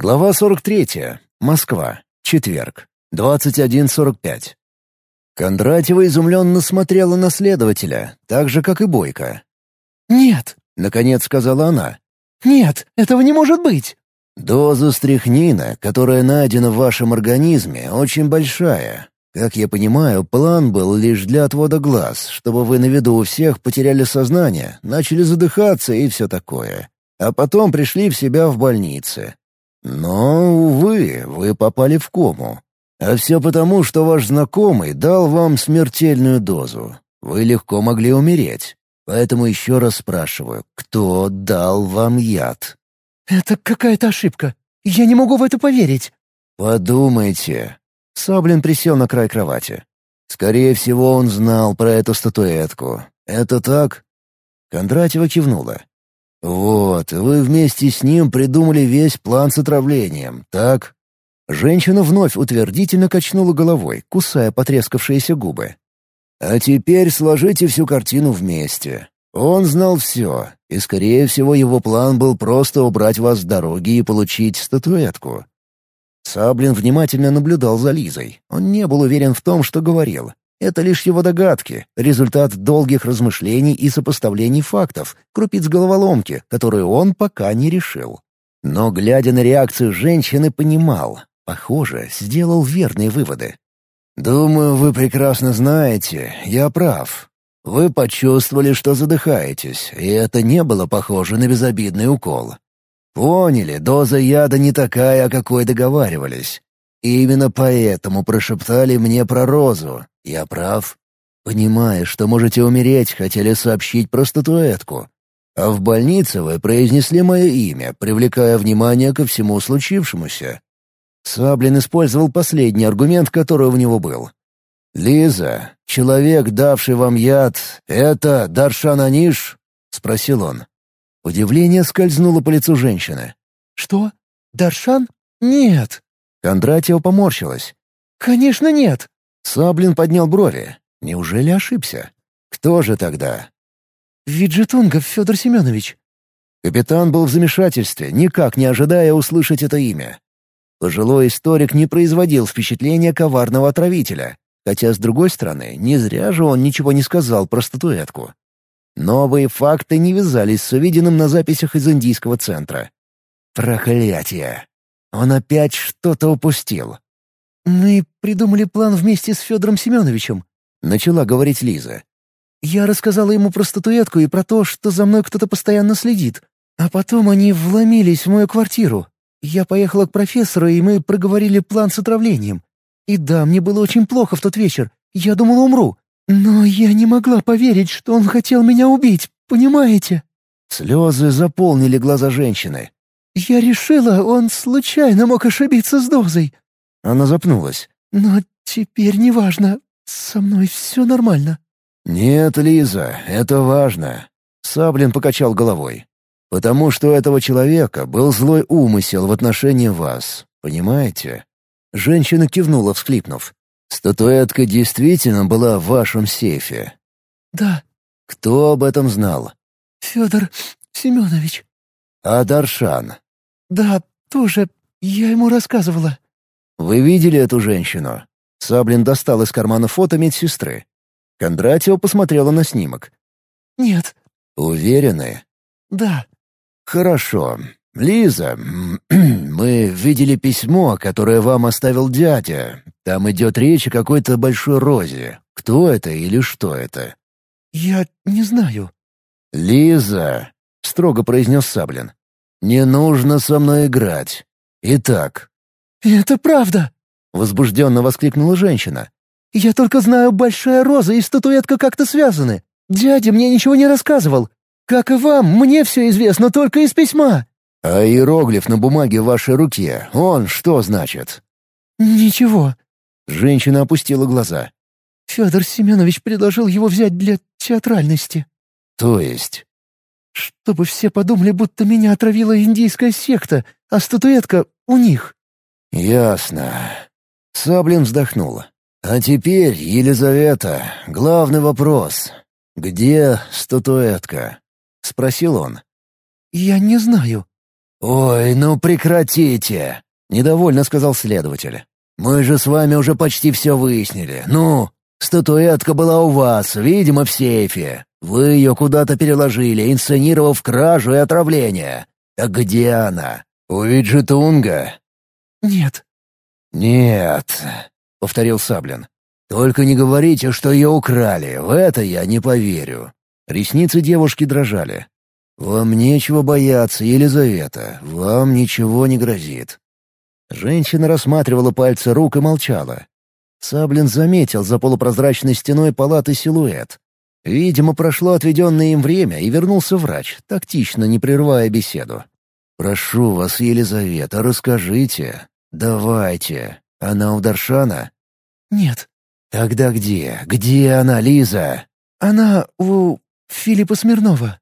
Глава 43. Москва. Четверг. 21.45. Кондратьева изумленно смотрела на следователя, так же, как и Бойко. «Нет», — наконец сказала она. «Нет, этого не может быть!» «Доза стрихнина, которая найдена в вашем организме, очень большая. Как я понимаю, план был лишь для отвода глаз, чтобы вы на виду у всех потеряли сознание, начали задыхаться и все такое. А потом пришли в себя в больнице. Но, увы, вы попали в кому. А все потому, что ваш знакомый дал вам смертельную дозу. Вы легко могли умереть. Поэтому еще раз спрашиваю, кто дал вам яд? «Это какая-то ошибка. Я не могу в это поверить». «Подумайте». Саблин присел на край кровати. «Скорее всего, он знал про эту статуэтку. Это так?» Кондратьева кивнула. «Вот, вы вместе с ним придумали весь план с отравлением, так?» Женщина вновь утвердительно качнула головой, кусая потрескавшиеся губы. «А теперь сложите всю картину вместе. Он знал все, и, скорее всего, его план был просто убрать вас с дороги и получить статуэтку». Саблин внимательно наблюдал за Лизой. Он не был уверен в том, что говорил. Это лишь его догадки, результат долгих размышлений и сопоставлений фактов, крупиц головоломки, которую он пока не решил. Но, глядя на реакцию женщины, понимал, похоже, сделал верные выводы. «Думаю, вы прекрасно знаете, я прав. Вы почувствовали, что задыхаетесь, и это не было похоже на безобидный укол. Поняли, доза яда не такая, о какой договаривались. И именно поэтому прошептали мне про розу. Я прав? Понимая, что можете умереть, хотели сообщить про статуэтку. А в больнице вы произнесли мое имя, привлекая внимание ко всему случившемуся. Саблин использовал последний аргумент, который у него был. «Лиза, человек, давший вам яд, это Даршан Аниш?» — спросил он. Удивление скользнуло по лицу женщины. «Что? Даршан? Нет!» Кондратьева поморщилась. «Конечно нет!» Саблин поднял брови. Неужели ошибся? Кто же тогда? «Виджетунгов Федор Семенович». Капитан был в замешательстве, никак не ожидая услышать это имя. Пожилой историк не производил впечатления коварного отравителя, хотя, с другой стороны, не зря же он ничего не сказал про статуэтку. Новые факты не вязались с увиденным на записях из индийского центра. Проклятие! Он опять что-то упустил. «Мы придумали план вместе с Федором Семеновичем», — начала говорить Лиза. «Я рассказала ему про статуэтку и про то, что за мной кто-то постоянно следит. А потом они вломились в мою квартиру. Я поехала к профессору, и мы проговорили план с отравлением. И да, мне было очень плохо в тот вечер. Я думала, умру. Но я не могла поверить, что он хотел меня убить, понимаете?» Слезы заполнили глаза женщины. «Я решила, он случайно мог ошибиться с дозой». Она запнулась. «Но теперь неважно. Со мной все нормально». «Нет, Лиза, это важно», — Саблин покачал головой. «Потому что у этого человека был злой умысел в отношении вас, понимаете?» Женщина кивнула, всхлипнув. «Статуэтка действительно была в вашем сейфе?» «Да». «Кто об этом знал?» «Федор Семенович». «А Даршан?» «Да, тоже. Я ему рассказывала». «Вы видели эту женщину?» Саблин достал из кармана фото медсестры. Кондратьева посмотрела на снимок. «Нет». «Уверены?» «Да». «Хорошо. Лиза, мы видели письмо, которое вам оставил дядя. Там идет речь о какой-то большой розе. Кто это или что это?» «Я не знаю». «Лиза», — строго произнес Саблин, — «не нужно со мной играть. Итак, «Это правда!» — возбужденно воскликнула женщина. «Я только знаю, большая роза и статуэтка как-то связаны. Дядя мне ничего не рассказывал. Как и вам, мне все известно только из письма». «А иероглиф на бумаге в вашей руке, он что значит?» «Ничего». Женщина опустила глаза. Федор Семенович предложил его взять для театральности. «То есть?» «Чтобы все подумали, будто меня отравила индийская секта, а статуэтка у них». «Ясно». Саблин вздохнул. «А теперь, Елизавета, главный вопрос. Где статуэтка?» — спросил он. «Я не знаю». «Ой, ну прекратите!» — недовольно сказал следователь. «Мы же с вами уже почти все выяснили. Ну, статуэтка была у вас, видимо, в сейфе. Вы ее куда-то переложили, инсценировав кражу и отравление. Так где она? У Виджетунга?» «Нет». «Нет», — повторил Саблин. «Только не говорите, что ее украли, в это я не поверю». Ресницы девушки дрожали. «Вам нечего бояться, Елизавета, вам ничего не грозит». Женщина рассматривала пальцы рук и молчала. Саблин заметил за полупрозрачной стеной палаты силуэт. Видимо, прошло отведенное им время, и вернулся врач, тактично не прерывая беседу. «Прошу вас, Елизавета, расскажите. Давайте. Она у Даршана?» «Нет». «Тогда где? Где она, Лиза?» «Она у Филиппа Смирнова».